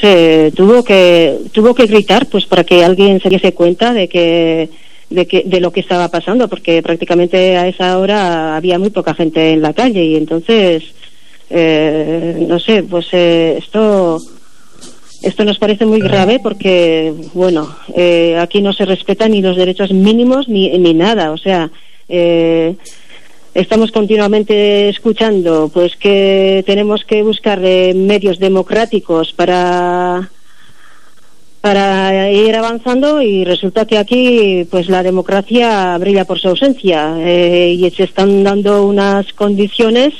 sé, tuvo que tuvo que gritar pues para que alguien se diese cuenta de que de que de lo que estaba pasando porque prácticamente a esa hora había muy poca gente en la calle y entonces eh, no sé, pues eh, esto esto nos parece muy grave porque, bueno, eh, aquí no se respetan ni los derechos mínimos ni, ni nada. O sea, eh, estamos continuamente escuchando pues que tenemos que buscar eh, medios democráticos para para ir avanzando y resulta que aquí pues la democracia brilla por su ausencia eh, y se están dando unas condiciones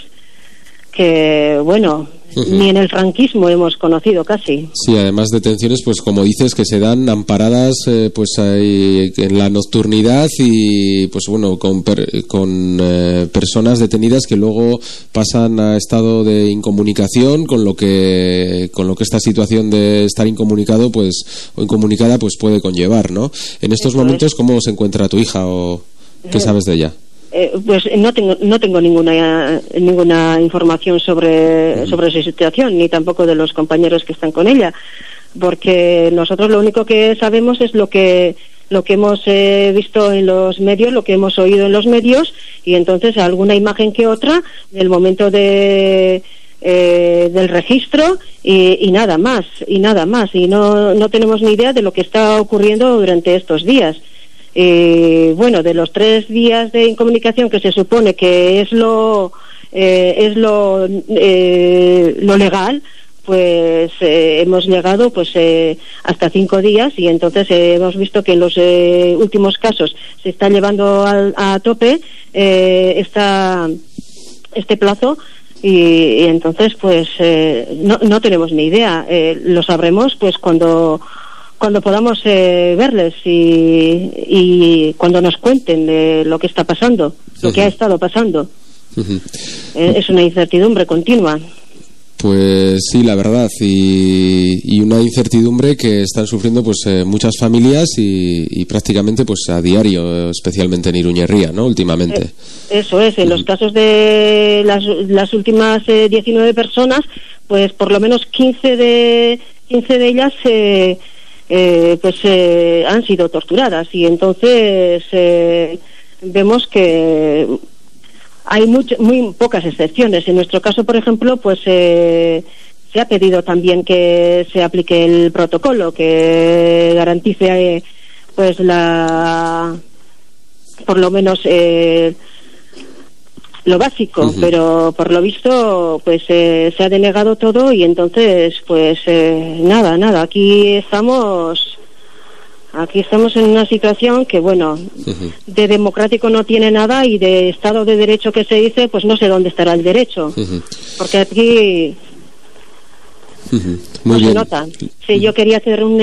que bueno ni en el franquismo hemos conocido casi. Sí, además detenciones, pues como dices, que se dan amparadas eh, pues en la nocturnidad y pues bueno, con, con eh, personas detenidas que luego pasan a estado de incomunicación con lo que con lo que esta situación de estar incomunicado pues o incomunicada pues puede conllevar, ¿no? En estos momentos, ¿cómo se encuentra tu hija o qué sabes de ella? Eh, pues no tengo no tengo ninguna ninguna información sobre sobre su situación ni tampoco de los compañeros que están con ella porque nosotros lo único que sabemos es lo que lo que hemos eh, visto en los medios lo que hemos oído en los medios y entonces alguna imagen que otra del momento de eh, del registro y, y, nada más y nada más y no no tenemos ni idea de lo que está ocurriendo durante estos días eh, bueno, de los tres días de incomunicación que se supone que es lo eh, es lo eh, lo legal, pues eh, hemos llegado pues eh, hasta cinco días y entonces eh, hemos visto que en los últimos casos se está llevando al, a tope esta este plazo y, y entonces pues no, no tenemos ni idea. Lo sabremos pues cuando cuando podamos eh, verles y, y, cuando nos cuenten de lo que está pasando, lo que ha estado pasando. Eh, es una incertidumbre continua. Pues sí, la verdad, y, y, una incertidumbre que están sufriendo pues eh, muchas familias y, y, prácticamente pues a diario, especialmente en Iruñería, ¿no? Últimamente. Eh, eso es, en los casos de las, las últimas eh, 19 personas, pues por lo menos 15 de 15 de ellas eh, eh, pues eh, han sido torturadas y entonces eh, vemos que hay muy pocas excepciones. En nuestro caso, por ejemplo, pues se ha pedido también que se aplique el protocolo que garantice pues la por lo menos lo básico, pero por lo visto pues eh, se ha denegado todo y entonces pues eh, nada, nada, aquí estamos aquí estamos en una situación que bueno, de democrático no tiene nada y de estado de derecho que se dice, pues no sé dónde estará el derecho. Porque aquí no se nota. Sí, yo quería hacer un,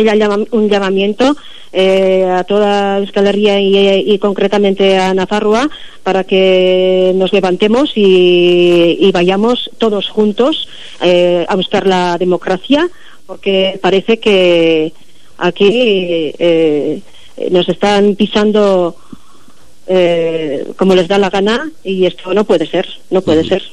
un llamamiento eh, a toda Euskal Herria y, y, concretamente a Nafarroa para que nos levantemos y, y vayamos todos juntos eh, a buscar la democracia porque parece que aquí eh, nos están pisando eh, como les da la gana y esto no puede ser, no puede uh -huh. ser.